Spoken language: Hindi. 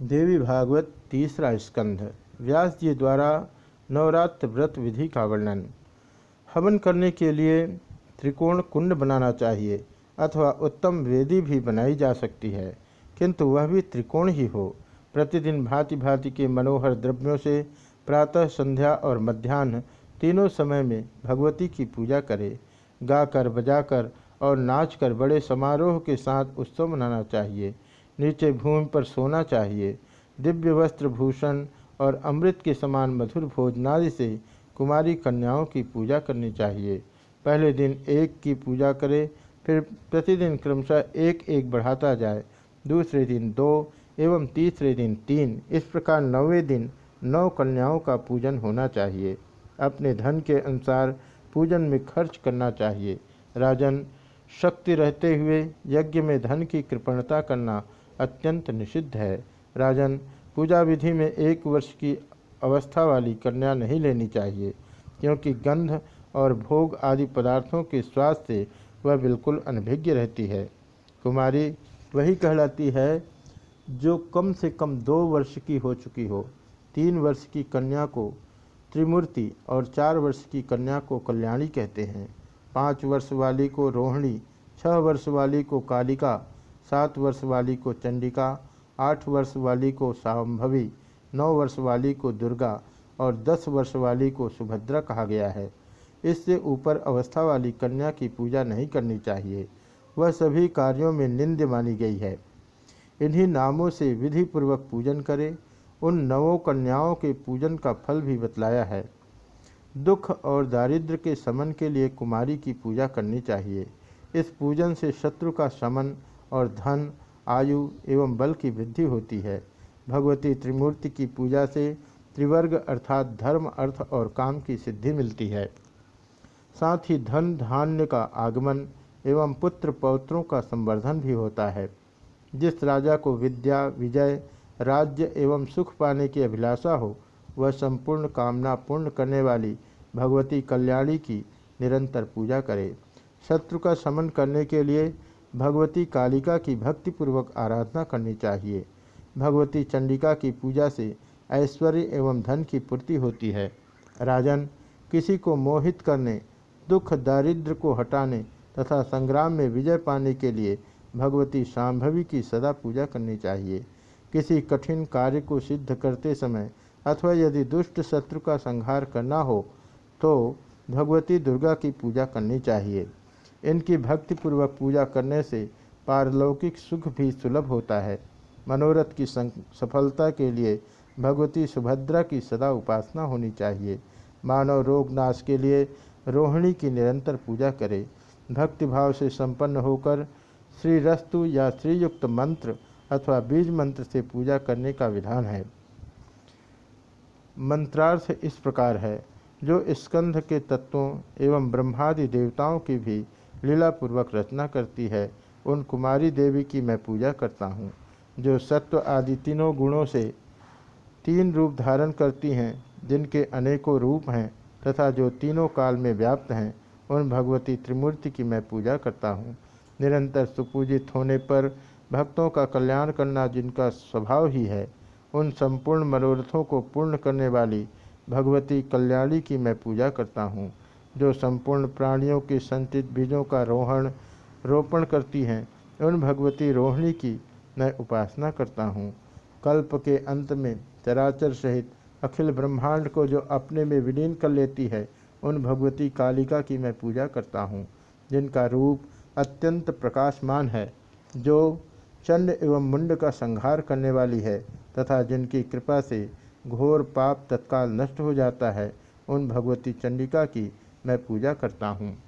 देवी भागवत तीसरा स्कंध, व्यास जी द्वारा नवरात्र व्रत विधि का वर्णन। हवन करने के लिए त्रिकोण कुंड बनाना चाहिए, अथवा उत्तम वेदी भी बनाई जा सकती है, किंतु वह भी त्रिकोण ही हो। प्रतिदिन भांति भांति के मनोहर द्रव्यों से प्रातः, संध्या और मध्यान्ह तीनों समय में भगवती की पूजा करे। गाकर, बजाकर और नाचकर बड़े समारोह के साथ उत्सव मनाना चाहिए। नीचे भूमि पर सोना चाहिए, दिव्य वस्त्र भूषण और अमृत के समान मधुर भोजनादि से कुमारी कन्याओं की पूजा करनी चाहिए। पहले दिन एक की पूजा करे, फिर प्रतिदिन क्रमशः एक एक बढ़ाता जाए, दूसरे दिन दो एवं तीसरे दिन तीन। इस प्रकार नौवें दिन नौ कन्याओं का पूजन होना चाहिए। अपने धन के अनुसार पूजन में खर्च करना चाहिए। राजन, शक्ति रहते हुए यज्ञ में धन की कृपणता करना अत्यंत निषिद्ध है। राजन, पूजा विधि में एक वर्ष की अवस्था वाली कन्या नहीं लेनी चाहिए, क्योंकि गंध और भोग आदि पदार्थों के स्वाद से वह बिल्कुल अनभिज्ञ रहती है। कुमारी वही कहलाती है, जो कम से कम दो वर्ष की हो चुकी हो। तीन वर्ष की कन्या को त्रिमूर्ति और चार वर्ष की कन्या को कल्याणी कहते हैं। पाँच वर्ष वाली को रोहिणी छः वर्ष वाली को कालिका सात वर्ष वाली को चंडिका, आठ वर्ष वाली को सांभवी नौ वर्ष वाली को दुर्गा और दस वर्ष वाली को सुभद्रा कहा गया है। इससे ऊपर अवस्था वाली कन्या की पूजा नहीं करनी चाहिए। वह सभी कार्यों में निंद मानी गई है। इन्हीं नामों से विधि पूर्वक पूजन करें, उन नवों कन्याओं के पूजन का फल भी बतलाया है। दुख और दारिद्र के समन के लिए कुमारी की पूजा करनी चाहिए। इस पूजन से शत्रु का समन और धन, आयु एवं बल की वृद्धि होती है। भगवती त्रिमूर्ति की पूजा से त्रिवर्ग अर्थात धर्म, अर्थ और काम की सिद्धि मिलती है। साथ ही धन, धान्य का आगमन एवं पुत्र पौत्रों का संवर्धन भी होता है। जिस राजा को विद्या, विजय, राज्य एवं सुख पाने की अभिलाषा हो, वह संपूर्ण कामना पूर्ण करने वाली भगवती कल्याणी की निरंतर पूजा करे। शत्रु का समन करने के लिए भगवती कालिका की भक्तिपूर्वक आराधना करनी चाहिए। भगवती चंडिका की पूजा से ऐश्वर्य एवं धन की पूर्ति होती है। राजन, किसी को मोहित करने, दुख दारिद्र को हटाने तथा संग्राम में विजय पाने के लिए भगवती शाम्भवी की सदा पूजा करनी चाहिए। किसी कठिन कार्य को सिद्ध करते समय अथवा यदि दुष्ट शत्रु का संहार करना हो तो भगवती दुर्गा की पूजा करनी चाहिए। इनकी भक्तिपूर्वक पूजा करने से पारलौकिक सुख भी सुलभ होता है। मनोरथ की सफलता के लिए भगवती सुभद्रा की सदा उपासना होनी चाहिए। मानव रोग नाश के लिए रोहिणी की निरंतर पूजा करे। भक्तिभाव से संपन्न होकर श्री रस्तु या श्रीयुक्त मंत्र अथवा बीज मंत्र से पूजा करने का विधान है। मंत्रार्थ इस प्रकार है। जो स्कंध के तत्वों एवं ब्रह्मादि देवताओं की भी लीलापूर्वक रचना करती है। उन कुमारी देवी की मैं पूजा करता हूँ, जो सत्व आदि तीनों गुणों से तीन रूप धारण करती हैं, जिनके अनेकों रूप हैं तथा जो तीनों काल में व्याप्त हैं, उन भगवती त्रिमूर्ति की मैं पूजा करता हूँ। निरंतर सुपूजित होने पर भक्तों का कल्याण करना जिनका स्वभाव ही है, उन संपूर्ण मनोरथों को पूर्ण करने वाली भगवती कल्याणी की मैं पूजा करता हूँ। जो संपूर्ण प्राणियों के संचित बीजों का रोहण, रोपण करती हैं, उन भगवती रोहिणी की मैं उपासना करता हूँ। कल्प के अंत में चराचर सहित अखिल ब्रह्मांड को जो अपने में विलीन कर लेती है, उन भगवती कालिका की मैं पूजा करता हूँ, जिनका रूप अत्यंत प्रकाशमान है, जो चंड एवं मुंड का संहार करने वाली है तथा जिनकी कृपा से घोर पाप तत्काल नष्ट हो जाता है, उन भगवती चंडिका की मैं पूजा करता हूँ।